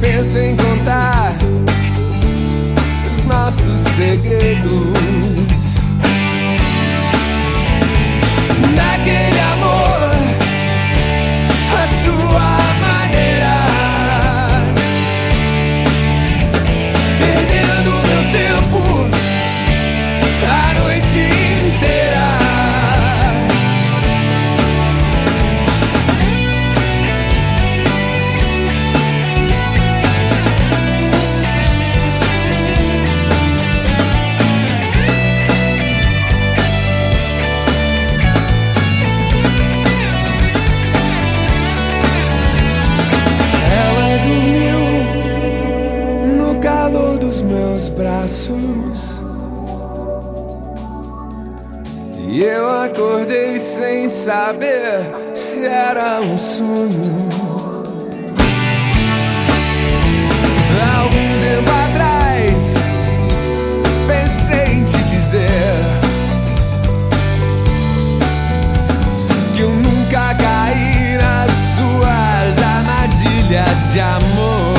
penso em contar os nossos segredos. Braços. E eu acordei sem saber se era um sonho. Algum tempo atrás, pensei em te dizer que eu nunca caí nas suas armadilhas de amor.